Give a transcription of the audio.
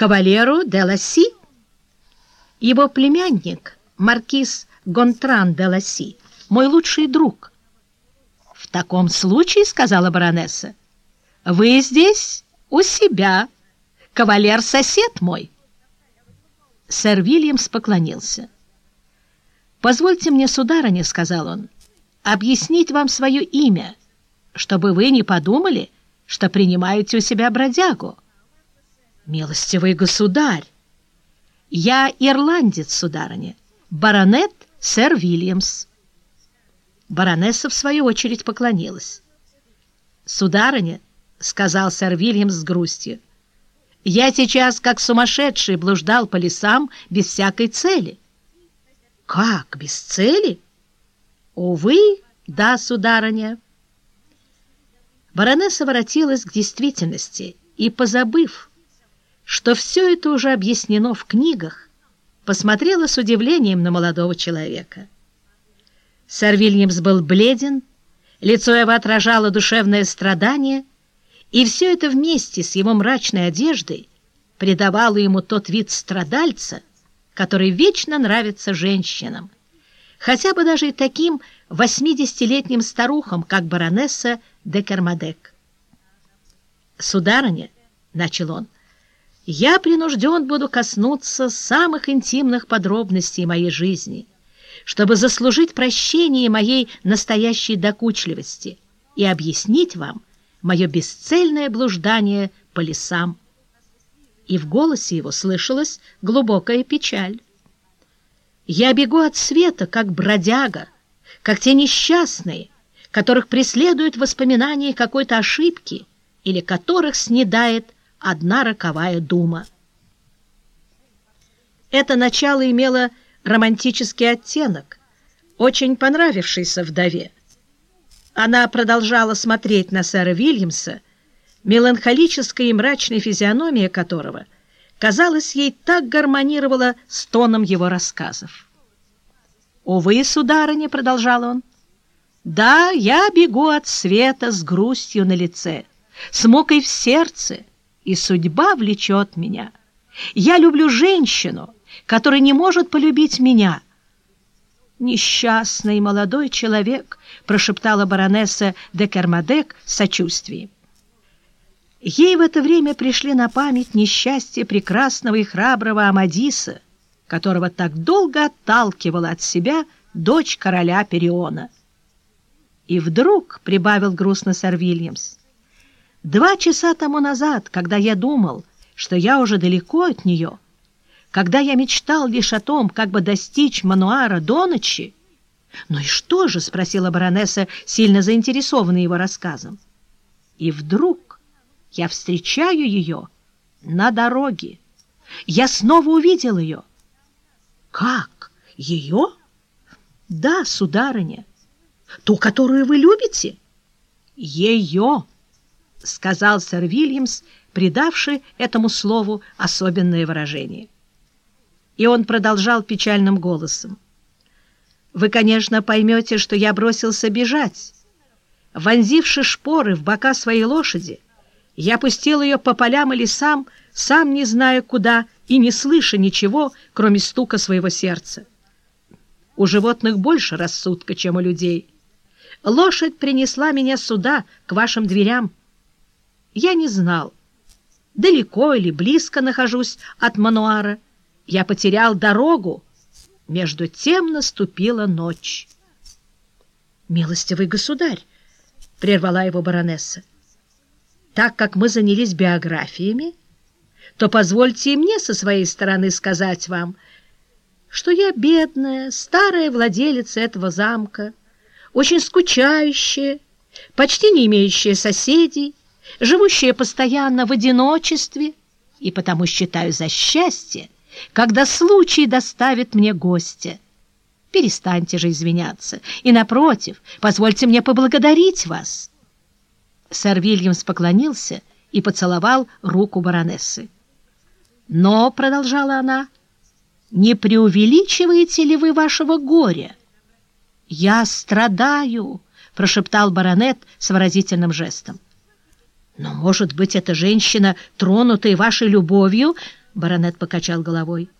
кавалеру де Ласси. Его племянник, маркиз Гонтран де Ласси, мой лучший друг. В таком случае, — сказала баронесса, — вы здесь у себя, кавалер-сосед мой. Сэр Вильямс поклонился. «Позвольте мне, сударыня, — сказал он, — объяснить вам свое имя, чтобы вы не подумали, что принимаете у себя бродягу». «Милостивый государь! Я ирландец, сударыня, баронет сэр Вильямс». Баронесса, в свою очередь, поклонилась. «Сударыня, — сказал сэр Вильямс с грустью, — я сейчас, как сумасшедший, блуждал по лесам без всякой цели». «Как, без цели?» «Увы, да, сударыня». Баронесса воротилась к действительности и, позабыв, что все это уже объяснено в книгах, посмотрела с удивлением на молодого человека. Сэр Вильямс был бледен, лицо его отражало душевное страдание, и все это вместе с его мрачной одеждой придавало ему тот вид страдальца, который вечно нравится женщинам, хотя бы даже и таким восьмидесятилетним старухам, как баронесса де Кермадек. «Сударыня», — начал он, — я принужден буду коснуться самых интимных подробностей моей жизни, чтобы заслужить прощение моей настоящей докучливости и объяснить вам мое бесцельное блуждание по лесам. И в голосе его слышалась глубокая печаль. Я бегу от света, как бродяга, как те несчастные, которых преследуют воспоминания какой-то ошибки или которых снедает одна роковая дума. Это начало имело романтический оттенок, очень понравившийся вдове. Она продолжала смотреть на сэра Вильямса, меланхолическая и мрачная физиономия которого, казалось, ей так гармонировала с тоном его рассказов. «Увы, сударыня», — продолжал он, — «да, я бегу от света с грустью на лице, с мукой в сердце, и судьба влечет меня. Я люблю женщину, которая не может полюбить меня. «Несчастный молодой человек», — прошептала баронесса де Кермадек с сочувствием. Ей в это время пришли на память несчастье прекрасного и храброго Амадиса, которого так долго отталкивала от себя дочь короля Периона. И вдруг, — прибавил грустно сэр Два часа тому назад, когда я думал, что я уже далеко от нее, когда я мечтал лишь о том, как бы достичь Мануара до ночи... «Ну и что же?» — спросила баронесса, сильно заинтересованная его рассказом. И вдруг я встречаю ее на дороге. Я снова увидел ее. «Как? Ее?» «Да, сударыня. Ту, которую вы любите?» «Ее!» — сказал сэр Вильямс, придавший этому слову особенное выражение. И он продолжал печальным голосом. «Вы, конечно, поймете, что я бросился бежать. Вонзивши шпоры в бока своей лошади, я пустил ее по полям и лесам, сам не зная куда и не слыша ничего, кроме стука своего сердца. У животных больше рассудка, чем у людей. Лошадь принесла меня сюда, к вашим дверям, я не знал, далеко или близко нахожусь от Мануара. Я потерял дорогу. Между тем наступила ночь. «Милостивый государь!» — прервала его баронесса. «Так как мы занялись биографиями, то позвольте и мне со своей стороны сказать вам, что я бедная, старая владелица этого замка, очень скучающая, почти не имеющая соседей, живущая постоянно в одиночестве, и потому считаю за счастье, когда случай доставит мне гостя. Перестаньте же извиняться, и, напротив, позвольте мне поблагодарить вас. Сэр Вильямс поклонился и поцеловал руку баронессы. «Но», — продолжала она, — «не преувеличиваете ли вы вашего горя?» «Я страдаю», — прошептал баронет с выразительным жестом. Но, может быть, эта женщина, тронутая вашей любовью, Баронет покачал головой.